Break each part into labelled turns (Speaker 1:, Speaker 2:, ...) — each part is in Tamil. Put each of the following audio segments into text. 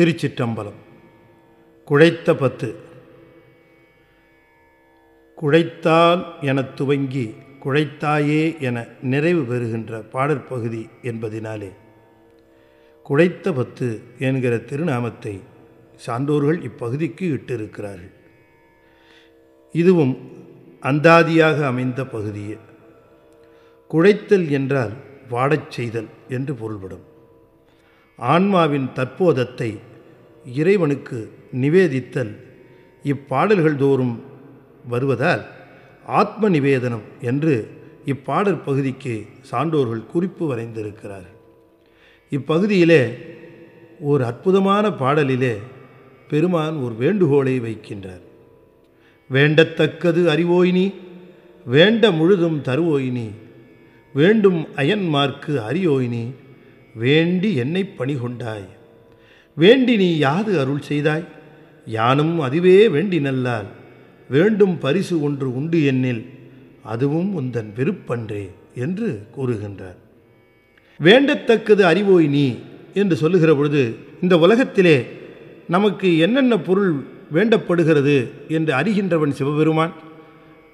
Speaker 1: திருச்சிற்றம்பலம். குழைத்த பத்து. குழைத்தால் எனத் துவங்கி குழைத்தாயே என நிறைவு பெறுகின்ற பாடற்பகுதி என்பதினாலே. குழைத்த பத்து என்கிற திருநாமத்தை சான்றோர்கள் இப்பகுதிக்கு இட்டிருக்கிறார்கள். இதுவும் அந்தாதியாக அமைந்த பகுதியே. குழைத்தல் என்றால் வாடச் செய்தல் என்று பொருள்படும். ஆன்மாவின் தற்போதத்தை இறைவனுக்கு நிவேதித்தல். இப்பாடல்கள் தோறும் வருவதால் ஆத்ம நிவேதனம் என்று இப்பாடல் பகுதிக்கு சான்றோர்கள் குறிப்பு வரைந்திருக்கிறார்கள். இப்பகுதியிலே ஒரு அற்புதமான பாடலிலே பெருமான் ஒரு வேண்டுகோளை வைக்கின்றார். வேண்டத்தக்கது அறிவோயினி வேண்ட முழுதும் தருவோயினி வேண்டும் அயன்மார்க்கு அறியோயினி வேண்டி என்னை பணிகொண்டாய். வேண்டி நீ யாது அருள் செய்தாய்? யானும் அதுவே வேண்டி நல்லால். வேண்டும் பரிசு ஒன்று உண்டு என்னில். அதுவும் உந்தன் விருப்பன்றே என்று கூறுகின்றார். வேண்டத்தக்கது அறிவோய் நீ என்று சொல்லுகிற பொழுது இந்த உலகத்திலே நமக்கு என்னென்ன பொருள் வேண்டப்படுகிறது என்று அறிகின்றவன் சிவபெருமான்.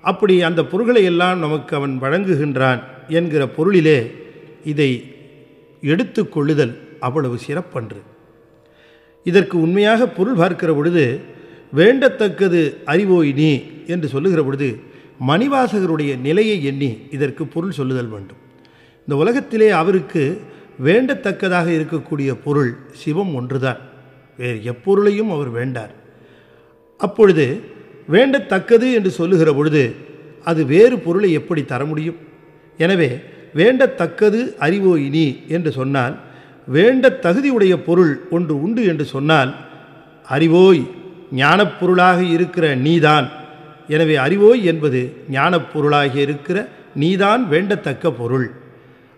Speaker 1: அப்படி அந்த பொருள்களை எல்லாம் நமக்கு அவன் வழங்குகின்றான் என்கிற பொருளிலே இதை எடுத்து கொள்ளுதல் அவ்வளவு சிறப்பன்று. இதற்கு உண்மையாக பொருள் பார்க்கிற பொழுது வேண்டத்தக்கது அறிவோய் நீ என்று சொல்லுகிற பொழுது மணிவாசகருடைய நிலையை எண்ணி இதற்கு பொருள் சொல்லுதல் வேண்டும். இந்த உலகத்திலே அவருக்கு வேண்டத்தக்கதாக இருக்கக்கூடிய பொருள் சிவம் ஒன்றுதான். வேறு எப்பொருளையும் அவர் வேண்டார். அப்பொழுது வேண்டத்தக்கது என்று சொல்லுகிற பொழுது அது வேறு பொருளை எப்படி தர முடியும்? எனவே வேண்டத்தக்கது அறிவோ இனி? என்று சொன்னால் வேண்ட தகுதியுடைய பொருள் ஒன்று உண்டு என்று சொன்னால் அறிவோய் ஞானப்பொருளாக இருக்கிற நீதான். எனவே அறிவோய் என்பது ஞானப்பொருளாக இருக்கிற நீதான் வேண்டத்தக்க பொருள்.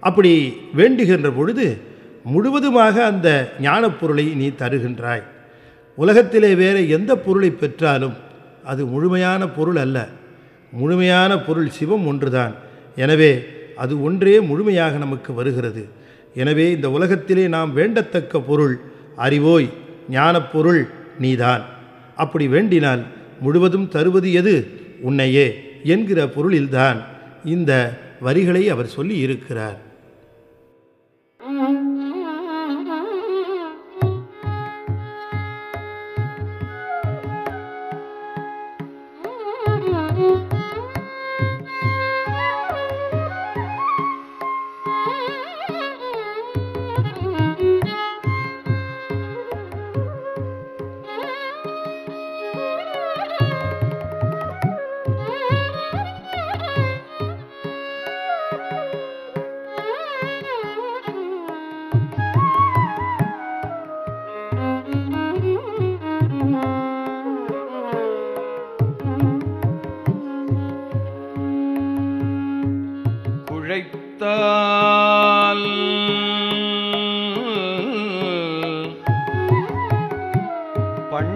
Speaker 1: அப்படி வேண்டுகின்ற பொழுது முழுவதுமாக அந்த ஞானப்பொருளை நீ தருகின்றாய். உலகத்திலே வேறு எந்த பொருளை பெற்றாலும் அது முழுமையான பொருள் அல்ல. முழுமையான பொருள் சிவம் ஒன்றுதான். எனவே அது ஒன்றே முழுமையாக நமக்கு வருகிறது. எனவே இந்த உலகத்திலே நாம் வேண்டத்தக்க பொருள் அறிவோய் ஞானப்பொருள் நீதான். அப்படி வேண்டினால் முழுவதும் தருவது எது? உன்னையே என்கிற பொருளில்தான். இந்த வரிகளை அவர் சொல்லி இருக்கிறார்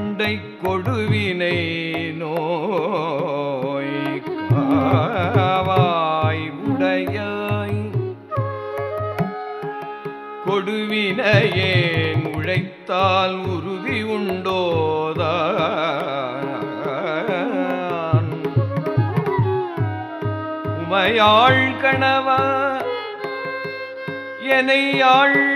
Speaker 2: பண்டை கொடுவினை நோய் காவாய் உடையாய். கொடுவினையேன் உழைத்தால் உறுதி உண்டோதான். உமையாள் கணவா என்னை ஆழ்வாய்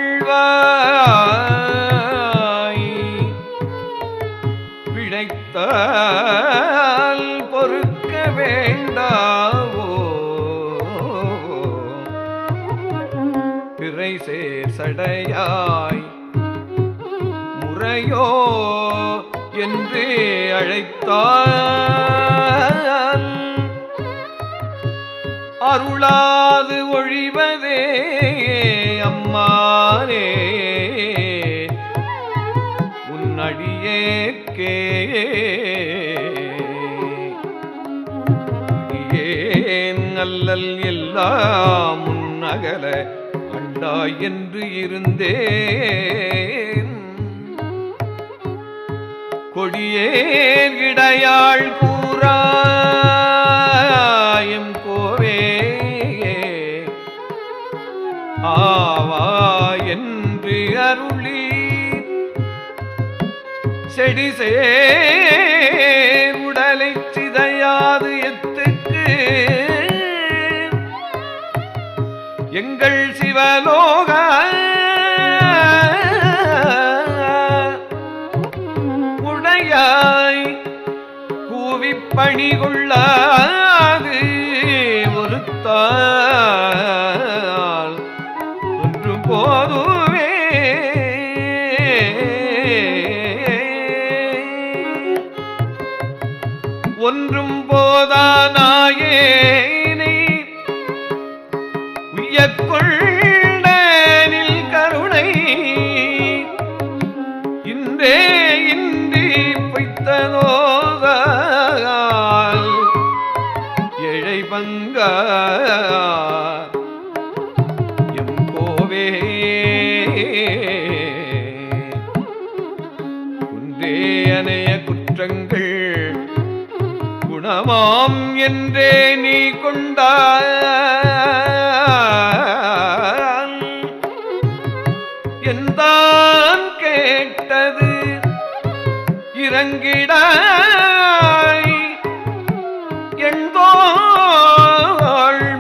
Speaker 2: பிழைத்தால் பொறுக்க வேண்டாவோ? பிறை சேர் சடையாய் முறையோ என்று அழைத்தால் அருளாது ஒழிவதே அம்மானே. ஏன் அல்லல் எல்லாம் உன்னகல அண்டாய் என்று இருந்தேன்? கொடியே இடையாள் கூறான் செடி சே உடலை சிதையாது எத்துக்கு. எங்கள் சிவலோக உடையாய் கூவிப் பணி ஒன்றும் போதானாயேனை உய்யக் கருணை. இன்றே இன்றி பொய்த்தனோதால் ஏழை பங்க எம் கோவே. குன்றே அணைய குற்றங்கள் மாம் என்றே நீ கொண்டாய் எந்தான் கேட்டது. இறங்கிடாய். எண்தோள்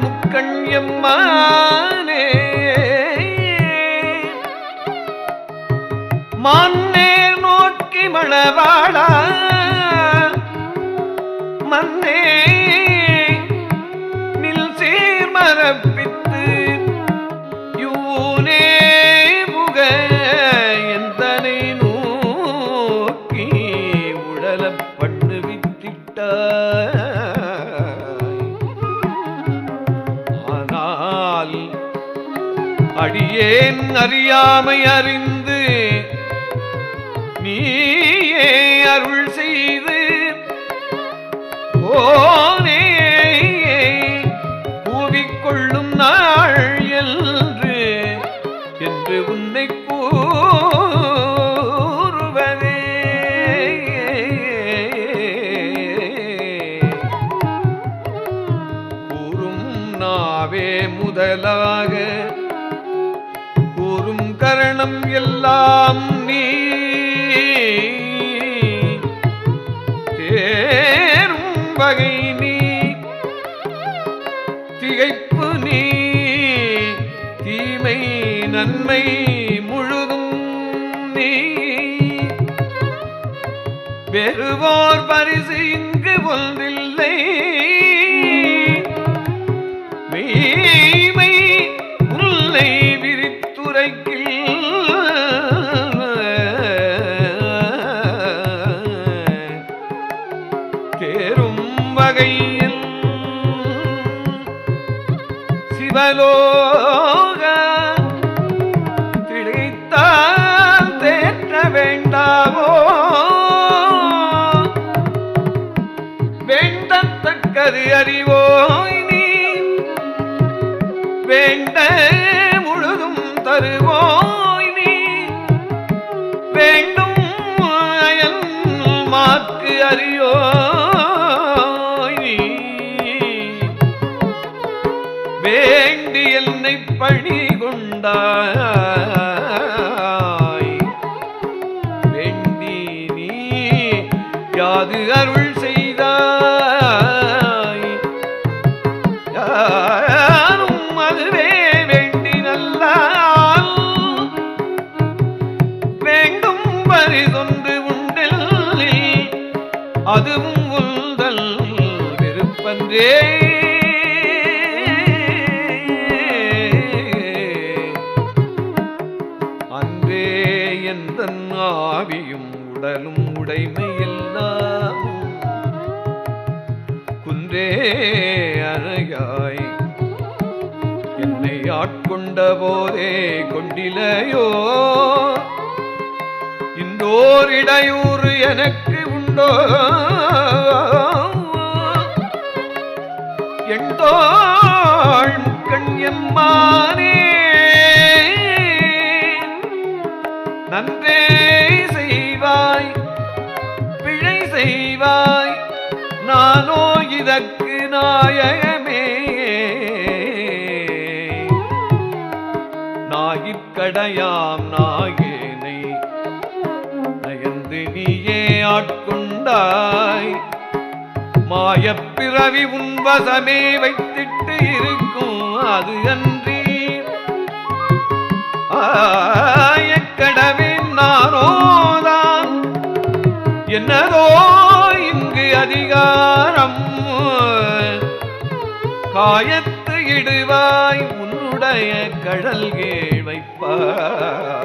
Speaker 2: முக்கண் எம்மானே. மன்னேர் நோக்கி மணவாளா அறியாமை அறிந்து எல்லாம் தேரும் வகை நீ. திகைப்பு நீ. தீமை நன்மை முழுதும் நீ. பெறுவோர் பரிசு அறிவோய் நீ. வேண்ட முழுதும் தருவோய் நீ. வேண்டும் அயல் மாக்கு அறியோ வேண்டி என்னை பணி கொண்டாய் விருப்பன்றே அன்றே எந்த ஆவியும் உடலும் உடைமையெல்லாம் குன்றே அறையாய் என்னை ஆட்கொண்ட போதே கொண்டிலையோ? இன்றோர் இடையூறு எனக்கு உண்டோ? எண்டோள் முக்கண் எம்மானே. நன்றே செய்வாய் பிழை செய்வாய் நானோ இதற்கு நாயகமே. நாயிற்கடையாம் நாயேனை நயந்து நீயே ஆட்கொண்டாய். மாயப்பிறவி உன்வசமே வைத்திட்டு இருக்கும் அது அன்றி. ஆயக்கடவேன் நானோதான் என்னதோ இங்கு அதிகாரம். காயத்து இடுவாய் உன்னுடைய கடல்கேள் வைப்பாய்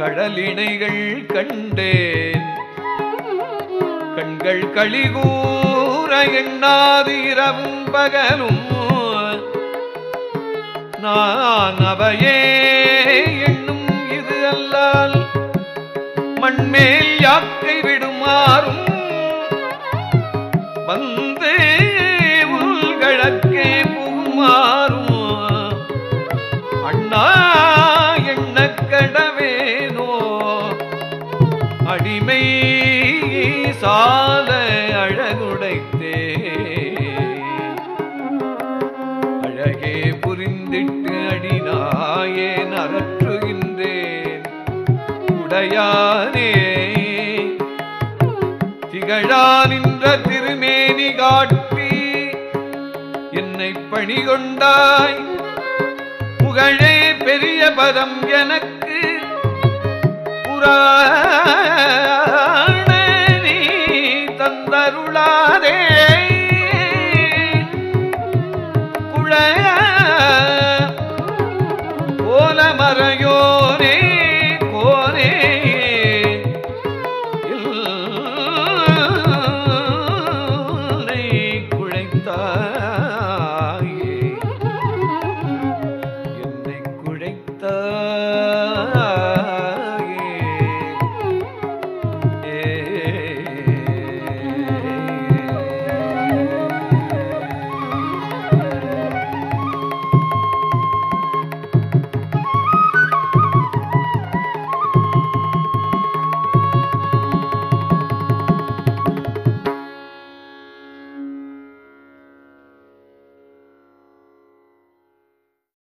Speaker 2: கடலினைகள் கண்டேன். கண்கள் களிகூற எண்ணாது இரவும் பகலும். நான் அவையே எண்ணும் இது அல்லால் மண்மேல் யாக்கை விடுமாறும். வந்தேன் உடையானே திகழா நின்ற திருமேனி காட்டி என்னை பணி கொண்டாய் புகழே பெரிய பதம் எனக்கு புராண நீ தந்தருளாதே. குழைய